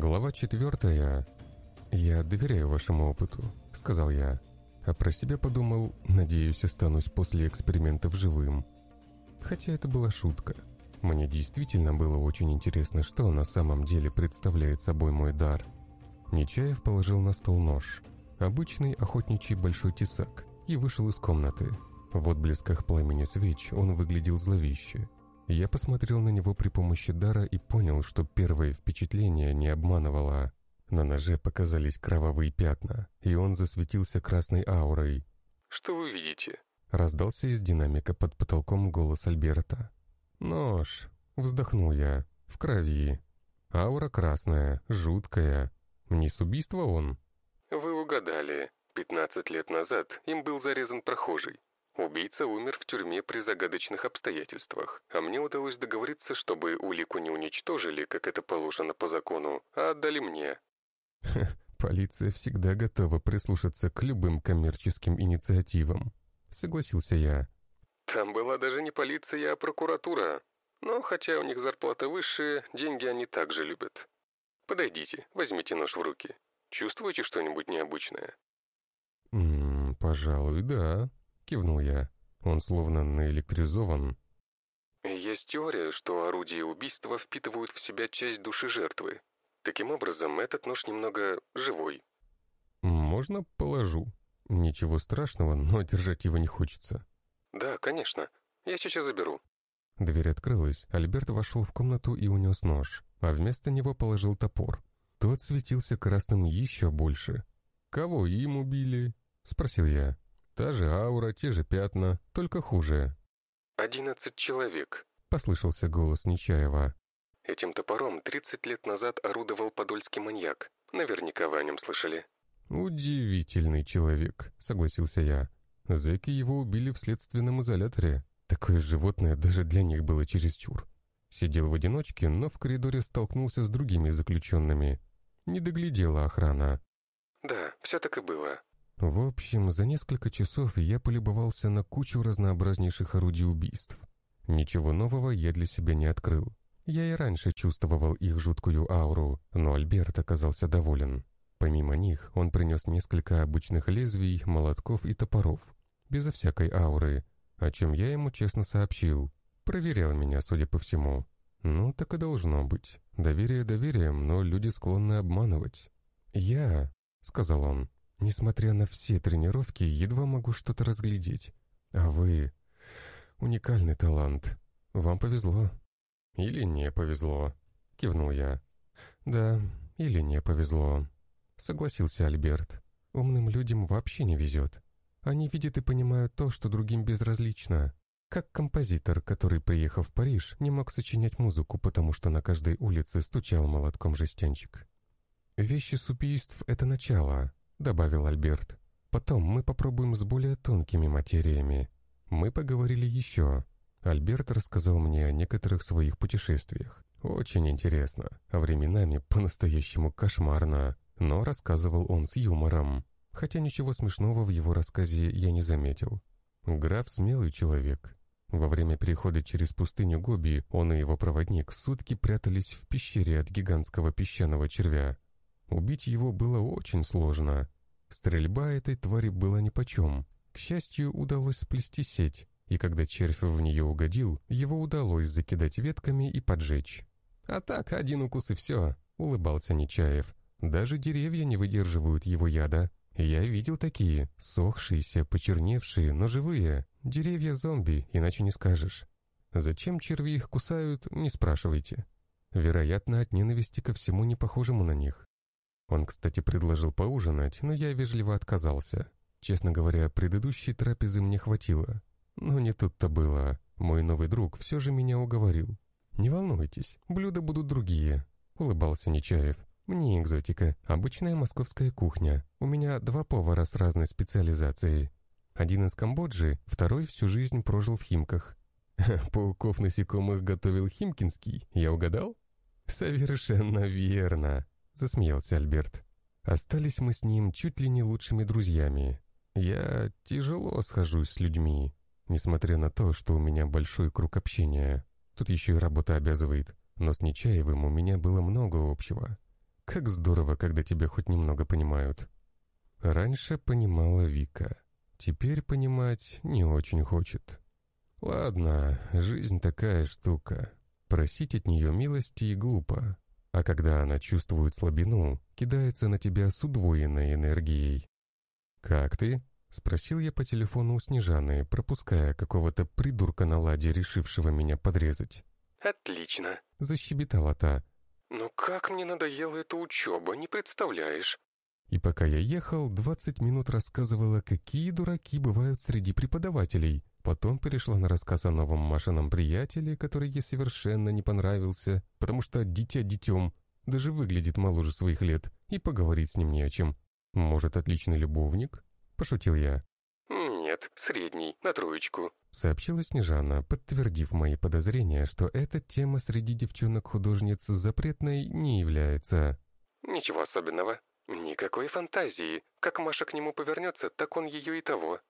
Глава четвертая. «Я доверяю вашему опыту», — сказал я. А про себя подумал, надеюсь, останусь после экспериментов живым. Хотя это была шутка. Мне действительно было очень интересно, что на самом деле представляет собой мой дар. Нечаев положил на стол нож. Обычный охотничий большой тесак. И вышел из комнаты. В отблесках пламени свеч он выглядел зловеще. Я посмотрел на него при помощи дара и понял, что первое впечатление не обманывало. На ноже показались кровавые пятна, и он засветился красной аурой. «Что вы видите?» Раздался из динамика под потолком голос Альберта. «Нож!» — вздохнул я. «В крови. Аура красная, жуткая. Не с убийства он?» «Вы угадали. Пятнадцать лет назад им был зарезан прохожий. Убийца умер в тюрьме при загадочных обстоятельствах, а мне удалось договориться, чтобы улику не уничтожили, как это положено по закону, а отдали мне. полиция всегда готова прислушаться к любым коммерческим инициативам, согласился я. Там была даже не полиция, а прокуратура. Но хотя у них зарплата выше, деньги они также любят. Подойдите, возьмите нож в руки. Чувствуете что-нибудь необычное? «М -м, пожалуй, да», Кивнул я. Он словно наэлектризован. Есть теория, что орудия убийства впитывают в себя часть души жертвы. Таким образом, этот нож немного живой. Можно положу. Ничего страшного, но держать его не хочется. Да, конечно. Я сейчас заберу. Дверь открылась, Альберт вошел в комнату и унес нож, а вместо него положил топор. Тот светился красным еще больше. «Кого им убили?» — спросил я. Та же аура, те же пятна, только хуже. «Одиннадцать человек», — послышался голос Нечаева. «Этим топором тридцать лет назад орудовал подольский маньяк. Наверняка вы о нем слышали». «Удивительный человек», — согласился я. Зэки его убили в следственном изоляторе. Такое животное даже для них было чересчур. Сидел в одиночке, но в коридоре столкнулся с другими заключенными. Не доглядела охрана. «Да, все так и было», в общем, за несколько часов я полюбовался на кучу разнообразнейших орудий убийств. Ничего нового я для себя не открыл. Я и раньше чувствовал их жуткую ауру, но Альберт оказался доволен. Помимо них, он принес несколько обычных лезвий, молотков и топоров, безо всякой ауры, о чем я ему честно сообщил. Проверял меня, судя по всему. Ну, так и должно быть. Доверие доверием, но люди склонны обманывать. «Я», — сказал он, Несмотря на все тренировки, едва могу что-то разглядеть. А вы... Уникальный талант. Вам повезло. Или не повезло, кивнул я. Да, или не повезло. Согласился Альберт. Умным людям вообще не везет. Они видят и понимают то, что другим безразлично. Как композитор, который, приехав в Париж, не мог сочинять музыку, потому что на каждой улице стучал молотком жестянчик. Вещи с убийств — это начало, — добавил Альберт. «Потом мы попробуем с более тонкими материями. Мы поговорили еще. Альберт рассказал мне о некоторых своих путешествиях. Очень интересно, а временами по-настоящему кошмарно, но рассказывал он с юмором. Хотя ничего смешного в его рассказе я не заметил. Граф смелый человек. Во время перехода через пустыню Гоби он и его проводник сутки прятались в пещере от гигантского песчаного червя. Убить его было очень сложно. Стрельба этой твари была нипочем. К счастью, удалось сплести сеть, и когда червь в нее угодил, его удалось закидать ветками и поджечь. «А так, один укус и все», — улыбался Нечаев. «Даже деревья не выдерживают его яда. Я видел такие, сохшиеся, почерневшие, но живые. Деревья зомби, иначе не скажешь. Зачем черви их кусают, не спрашивайте. Вероятно, от ненависти ко всему не похожему на них. Он, кстати, предложил поужинать, но я вежливо отказался. Честно говоря, предыдущей трапезы мне хватило. Но не тут-то было. Мой новый друг все же меня уговорил. «Не волнуйтесь, блюда будут другие», — улыбался Нечаев. «Мне экзотика, обычная московская кухня. У меня два повара с разной специализацией. Один из Камбоджи, второй всю жизнь прожил в Химках. Пауков насекомых готовил Химкинский, я угадал? Совершенно верно засмеялся Альберт. Остались мы с ним чуть ли не лучшими друзьями. Я тяжело схожусь с людьми, несмотря на то, что у меня большой круг общения. Тут еще и работа обязывает, но с Нечаевым у меня было много общего. Как здорово, когда тебя хоть немного понимают. Раньше понимала Вика. Теперь понимать не очень хочет. Ладно, жизнь такая штука. Просить от нее милости и глупо. А когда она чувствует слабину, кидается на тебя с удвоенной энергией. «Как ты?» — спросил я по телефону у Снежаны, пропуская какого-то придурка на ладе, решившего меня подрезать. «Отлично», — защебетала та. «Ну как мне надоела эта учеба, не представляешь». И пока я ехал, 20 минут рассказывала, какие дураки бывают среди преподавателей. Потом перешла на рассказ о новом Машином приятеле, который ей совершенно не понравился, потому что дитя детем, даже выглядит моложе своих лет, и поговорить с ним не о чем. Может, отличный любовник? Пошутил я. «Нет, средний, на троечку», — сообщила Снежана, подтвердив мои подозрения, что эта тема среди девчонок-художниц запретной не является. «Ничего особенного. Никакой фантазии. Как Маша к нему повернется, так он ее и того.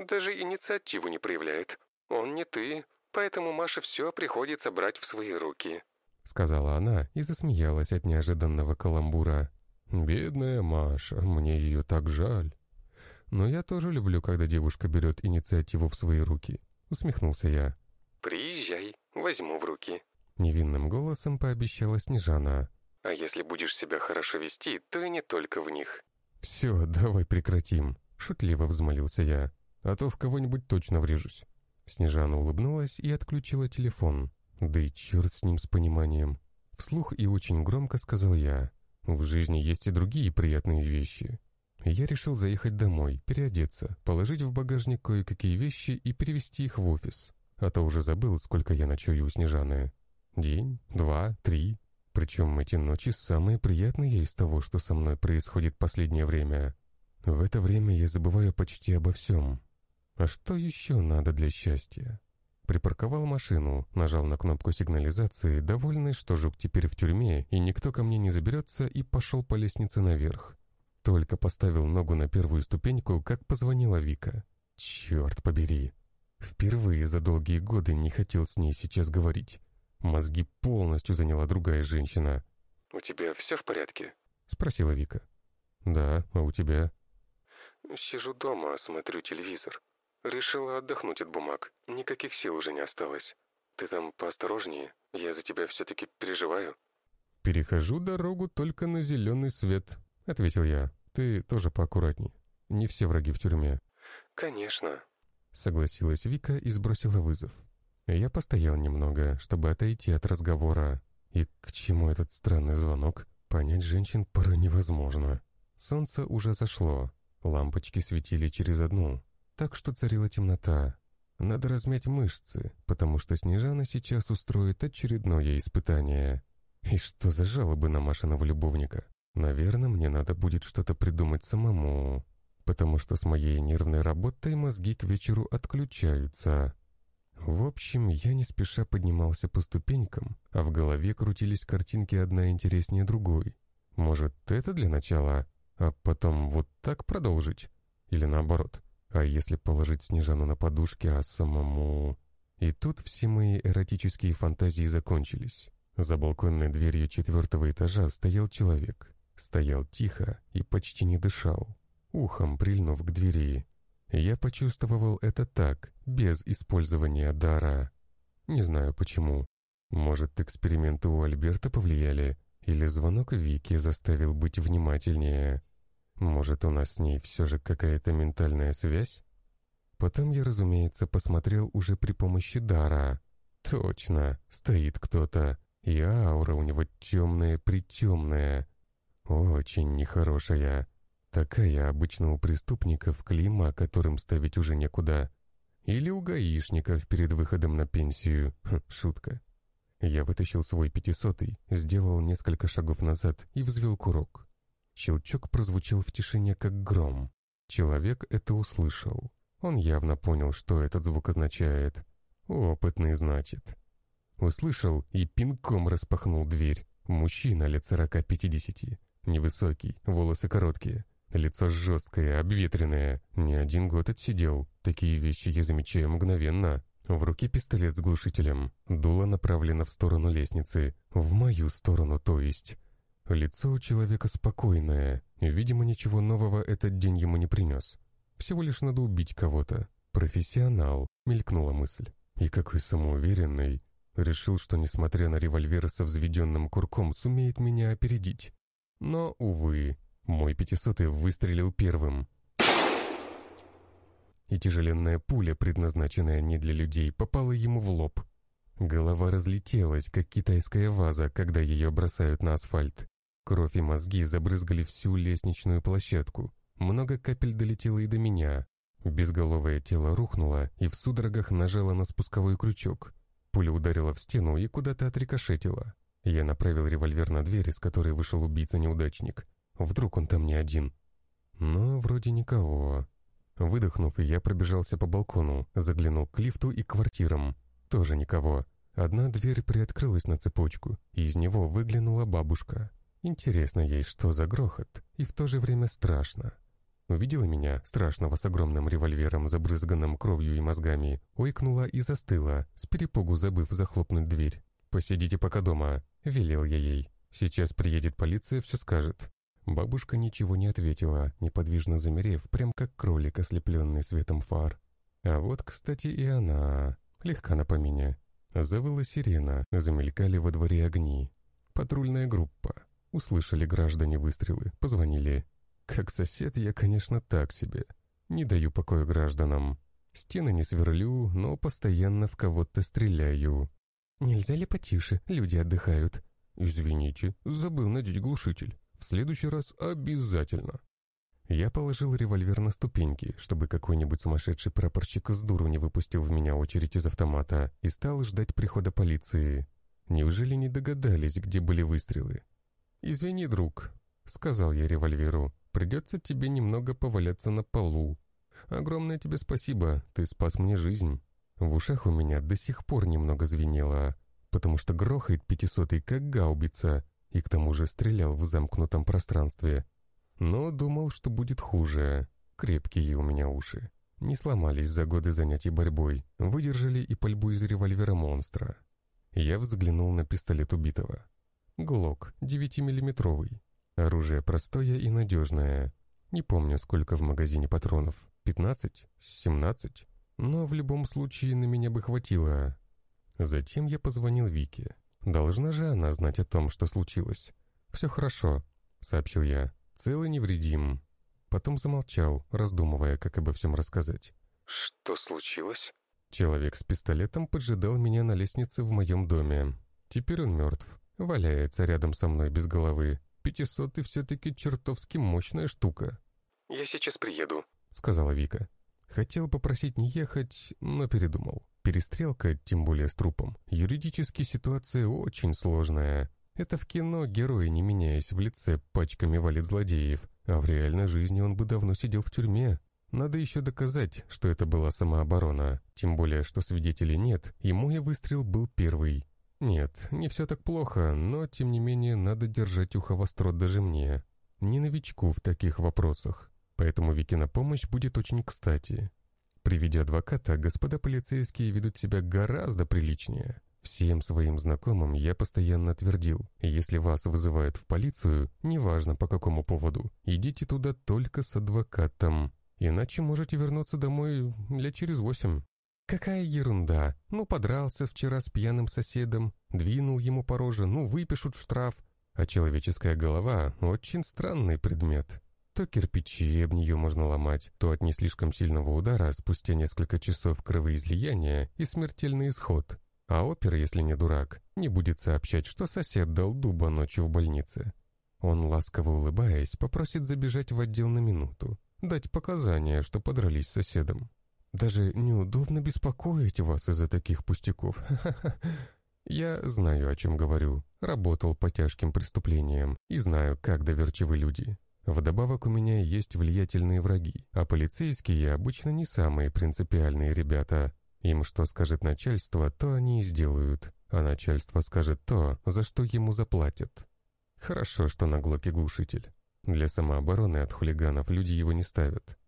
Даже инициативу не проявляет. Он не ты, поэтому Маше все приходится брать в свои руки», — сказала она и засмеялась от неожиданного каламбура. «Бедная Маша, мне ее так жаль». «Но я тоже люблю, когда девушка берет инициативу в свои руки», — усмехнулся я. «Приезжай, возьму в руки», — невинным голосом пообещала Снежана. «А если будешь себя хорошо вести, то и не только в них». «Все, давай прекратим», — шутливо взмолился я. «А то в кого-нибудь точно врежусь». Снежана улыбнулась и отключила телефон. Да и черт с ним с пониманием. Вслух и очень громко сказал я. В жизни есть и другие приятные вещи. Я решил заехать домой, переодеться, положить в багажник кое-какие вещи и перевезти их в офис. А то уже забыл, сколько я ночую у Снежаны. День, два, три. Причем эти ночи самые приятные из того, что со мной происходит последнее время. В это время я забываю почти обо всем. А что еще надо для счастья? Припарковал машину, нажал на кнопку сигнализации, довольный, что жук теперь в тюрьме, и никто ко мне не заберется, и пошел по лестнице наверх. Только поставил ногу на первую ступеньку, как позвонила Вика. Черт побери. Впервые за долгие годы не хотел с ней сейчас говорить. Мозги полностью заняла другая женщина. «У тебя все в порядке?» — спросила Вика. «Да, а у тебя?» «Сижу дома, смотрю телевизор. Решила отдохнуть от бумаг. Никаких сил уже не осталось. Ты там поосторожнее, я за тебя все-таки переживаю». «Перехожу дорогу только на зеленый свет», — ответил я. «Ты тоже поаккуратней. Не все враги в тюрьме». «Конечно», — согласилась Вика и сбросила вызов. Я постоял немного, чтобы отойти от разговора. И к чему этот странный звонок? Понять женщин порой невозможно. Солнце уже зашло. Лампочки светили через одну, так что царила темнота. Надо размять мышцы, потому что Снежана сейчас устроит очередное испытание. И что за жалобы на Машиного любовника? Наверное, мне надо будет что-то придумать самому, потому что с моей нервной работой мозги к вечеру отключаются. В общем, я не спеша поднимался по ступенькам, а в голове крутились картинки одна интереснее другой. Может, это для начала, а потом вот так продолжить? Или наоборот? А если положить Снежану на подушке, а самому... И тут все мои эротические фантазии закончились. За балконной дверью четвертого этажа стоял человек. Стоял тихо и почти не дышал, ухом прильнув к двери. Я почувствовал это так, без использования дара. Не знаю почему. Может, эксперименты у Альберта повлияли, или звонок Вики заставил быть внимательнее. Может, у нас с ней все же какая-то ментальная связь? Потом я, разумеется, посмотрел уже при помощи дара. Точно, стоит кто-то, и аура у него темная-притемная. Очень нехорошая. Такая обычно у преступников клима, которым ставить уже некуда. Или у гаишников перед выходом на пенсию. Хм, шутка. Я вытащил свой пятисотый, сделал несколько шагов назад и взвел курок. Щелчок прозвучал в тишине, как гром. Человек это услышал. Он явно понял, что этот звук означает. Опытный, значит. Услышал и пинком распахнул дверь. Мужчина лет сорока-пятидесяти. Невысокий, волосы короткие. Лицо жесткое, обветренное. Не один год отсидел. Такие вещи я замечаю мгновенно. В руке пистолет с глушителем. Дуло направлено в сторону лестницы. В мою сторону, то есть. Лицо у человека спокойное, видимо, ничего нового этот день ему не принес. Всего лишь надо убить кого-то. Профессионал, мелькнула мысль. И какой самоуверенный. Решил, что, несмотря на револьвер со взведенным курком, сумеет меня опередить. Но, увы, мой пятисотый выстрелил первым. И тяжеленная пуля, предназначенная не для людей, попала ему в лоб. Голова разлетелась, как китайская ваза, когда ее бросают на асфальт. Кровь и мозги забрызгали всю лестничную площадку. Много капель долетело и до меня. Безголовое тело рухнуло и в судорогах нажало на спусковой крючок. Пуля ударила в стену и куда-то отрикошетила. Я направил револьвер на дверь, из которой вышел убийца-неудачник. Вдруг он там не один. Но вроде никого. Выдохнув, я пробежался по балкону, заглянул к лифту и квартирам. Тоже никого. Одна дверь приоткрылась на цепочку, и из него выглянула бабушка. Интересно ей, что за грохот, и в то же время страшно. Увидела меня, страшного с огромным револьвером, забрызганным кровью и мозгами, ойкнула и застыла, с перепугу забыв захлопнуть дверь. «Посидите пока дома», — велел я ей. «Сейчас приедет полиция, все скажет». Бабушка ничего не ответила, неподвижно замерев, прям как кролик, ослепленный светом фар. А вот, кстати, и она. Легка на помине. Завыла сирена, замелькали во дворе огни. Патрульная группа. Услышали граждане выстрелы, позвонили. Как сосед я, конечно, так себе. Не даю покоя гражданам. Стены не сверлю, но постоянно в кого-то стреляю. «Нельзя ли потише? Люди отдыхают». «Извините, забыл надеть глушитель. В следующий раз обязательно». Я положил револьвер на ступеньки, чтобы какой-нибудь сумасшедший прапорщик с дуру не выпустил в меня очередь из автомата и стал ждать прихода полиции. Неужели не догадались, где были выстрелы? «Извини, друг», — сказал я револьверу, — «придется тебе немного поваляться на полу. Огромное тебе спасибо, ты спас мне жизнь». В ушах у меня до сих пор немного звенело, потому что грохает пятисотый как гаубица, и к тому же стрелял в замкнутом пространстве. Но думал, что будет хуже. Крепкие у меня уши. Не сломались за годы занятий борьбой, выдержали и пальбу из револьвера монстра. Я взглянул на пистолет убитого. Глок, 9-миллиметровый. Оружие простое и надежное. Не помню, сколько в магазине патронов. 15? 17? Но в любом случае на меня бы хватило. Затем я позвонил Вике. Должна же она знать о том, что случилось. «Все хорошо», — сообщил я. «Цел и невредим». Потом замолчал, раздумывая, как обо всем рассказать. «Что случилось?» Человек с пистолетом поджидал меня на лестнице в моем доме. Теперь он мертв. Валяется рядом со мной без головы. Пятисотый все-таки чертовски мощная штука. «Я сейчас приеду», — сказала Вика. Хотел попросить не ехать, но передумал. Перестрелка, тем более с трупом. Юридически ситуация очень сложная. Это в кино герои, не меняясь в лице, пачками валит злодеев, а в реальной жизни он бы давно сидел в тюрьме. Надо еще доказать, что это была самооборона, тем более, что свидетелей нет, и мой выстрел был первый. Нет, не все так плохо, но, тем не менее, надо держать ухо востро даже мне. Не новичку в таких вопросах поэтому Викина помощь будет очень кстати. При виде адвоката господа полицейские ведут себя гораздо приличнее. Всем своим знакомым я постоянно твердил, если вас вызывают в полицию, неважно по какому поводу, идите туда только с адвокатом, иначе можете вернуться домой лет через восемь. Какая ерунда, ну подрался вчера с пьяным соседом, двинул ему по роже, ну выпишут штраф, а человеческая голова — очень странный предмет. То кирпичи об нее можно ломать, то от не слишком сильного удара спустя несколько часов кровоизлияния и смертельный исход. А опер, если не дурак, не будет сообщать, что сосед дал дуба ночью в больнице. Он, ласково улыбаясь, попросит забежать в отдел на минуту, дать показания, что подрались с соседом. Даже неудобно беспокоить вас из-за таких пустяков. Я знаю, о чем говорю. Работал по тяжким преступлениям и знаю, как доверчивы люди. Вдобавок у меня есть влиятельные враги, а полицейские обычно не самые принципиальные ребята. Им что скажет начальство, то они и сделают, а начальство скажет то, за что ему заплатят. Хорошо, что на Глоке глушитель. Для самообороны от хулиганов люди его не ставят.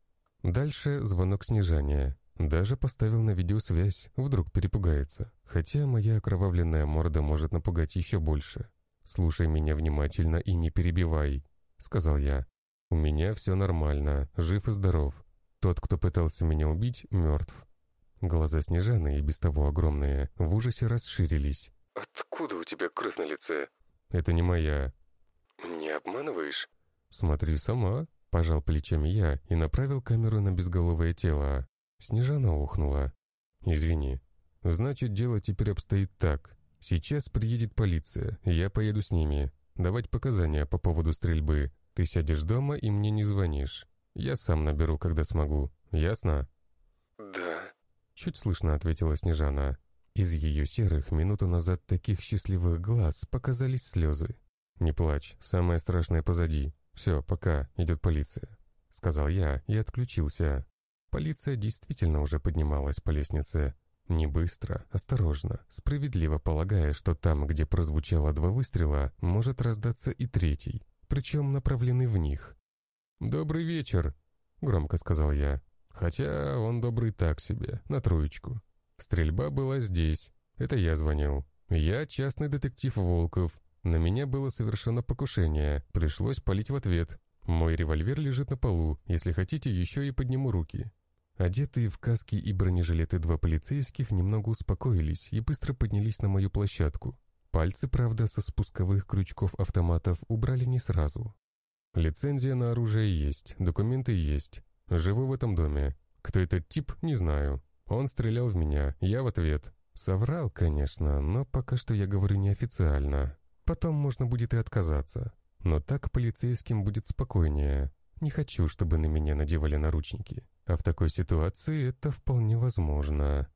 Дальше звонок снижания. Даже поставил на видеосвязь, вдруг перепугается. Хотя моя окровавленная морда может напугать еще больше. «Слушай меня внимательно и не перебивай», — сказал я. «У меня все нормально, жив и здоров. Тот, кто пытался меня убить, мертв». Глаза Снежаны, и без того огромные, в ужасе расширились. «Откуда у тебя кровь на лице?» «Это не моя». «Не обманываешь?» «Смотри сама», — пожал плечами я и направил камеру на безголовое тело. Снежана ухнула. «Извини. Значит, дело теперь обстоит так. Сейчас приедет полиция, я поеду с ними. Давать показания по поводу стрельбы. Ты сядешь дома и мне не звонишь. Я сам наберу, когда смогу. Ясно?» «Да». Чуть слышно ответила Снежана. Из ее серых минуту назад таких счастливых глаз показались слезы. «Не плачь, самое страшное позади. Все, пока, идет полиция», — сказал я и отключился. Полиция действительно уже поднималась по лестнице. Не быстро, осторожно, справедливо полагая, что там, где прозвучало два выстрела, может раздаться и третий, причем направленный в них. «Добрый вечер», — громко сказал я. Хотя он добрый так себе, на троечку. Стрельба была здесь. Это я звонил. Я частный детектив Волков. На меня было совершено покушение. Пришлось палить в ответ. Мой револьвер лежит на полу. Если хотите, еще и подниму руки. Одетые в каски и бронежилеты два полицейских немного успокоились и быстро поднялись на мою площадку. Пальцы, правда, со спусковых крючков автоматов убрали не сразу. Лицензия на оружие есть, документы есть. Живу в этом доме. Кто этот тип, не знаю. Он стрелял в меня, я в ответ. Соврал, конечно, но пока что я говорю неофициально. Потом можно будет и отказаться. Но так полицейским будет спокойнее. Не хочу, чтобы на меня надевали наручники. А в такой ситуации это вполне возможно.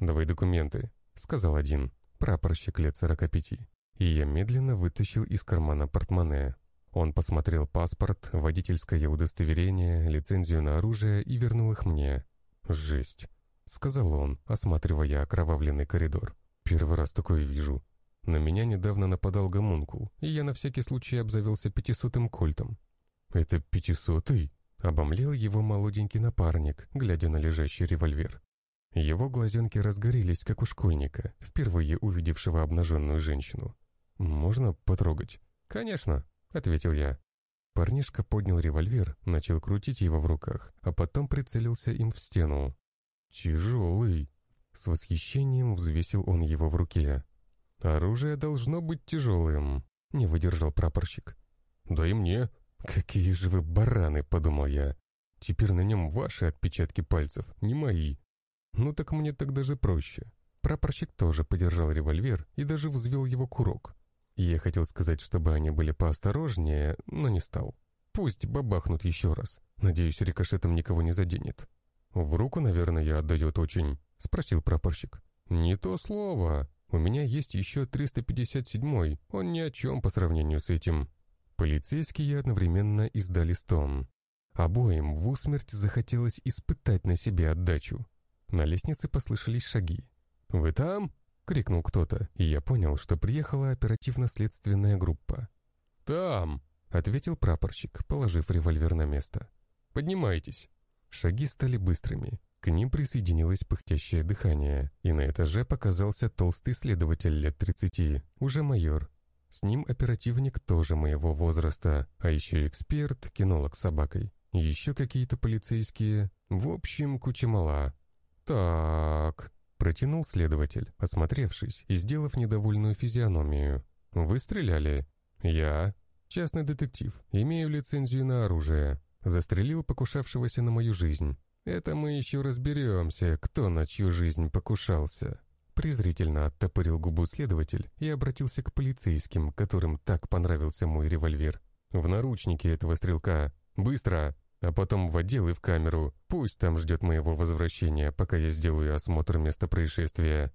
«Давай документы», — сказал один, прапорщик лет сорока пяти. И я медленно вытащил из кармана портмоне. Он посмотрел паспорт, водительское удостоверение, лицензию на оружие и вернул их мне. «Жесть», — сказал он, осматривая окровавленный коридор. «Первый раз такое вижу. На меня недавно нападал гомункул, и я на всякий случай обзавелся пятисотым кольтом». «Это пятисотый?» Обомлел его молоденький напарник, глядя на лежащий револьвер. Его глазенки разгорелись, как у школьника, впервые увидевшего обнаженную женщину. «Можно потрогать?» «Конечно», — ответил я. Парнишка поднял револьвер, начал крутить его в руках, а потом прицелился им в стену. «Тяжелый!» С восхищением взвесил он его в руке. «Оружие должно быть тяжелым», — не выдержал прапорщик. «Да и мне», «Какие же вы бараны!» — подумал я. «Теперь на нем ваши отпечатки пальцев, не мои». «Ну так мне так даже проще». Прапорщик тоже подержал револьвер и даже взвел его курок. Я хотел сказать, чтобы они были поосторожнее, но не стал. Пусть бабахнут еще раз. Надеюсь, рикошетом никого не заденет. «В руку, наверное, отдает очень», — спросил прапорщик. «Не то слово. У меня есть еще 357-й. Он ни о чем по сравнению с этим. Полицейские одновременно издали стон. Обоим в усмерть захотелось испытать на себе отдачу. На лестнице послышались шаги. «Вы там?» — крикнул кто-то, и я понял, что приехала оперативно-следственная группа. «Там!» — ответил прапорщик, положив револьвер на место. «Поднимайтесь!» Шаги стали быстрыми. К ним присоединилось пыхтящее дыхание, и на этаже показался толстый следователь лет тридцати, уже майор, с ним оперативник тоже моего возраста, а еще эксперт, кинолог с собакой. Еще какие-то полицейские. В общем, куча мала. «Так...» — протянул следователь, осмотревшись и сделав недовольную физиономию. «Вы стреляли?» «Я. Частный детектив. Имею лицензию на оружие. Застрелил покушавшегося на мою жизнь. Это мы еще разберемся, кто на чью жизнь покушался». Презрительно оттопырил губу следователь и обратился к полицейским, которым так понравился мой револьвер. «В наручники этого стрелка! Быстро! А потом в отдел и в камеру. Пусть там ждет моего возвращения, пока я сделаю осмотр места происшествия.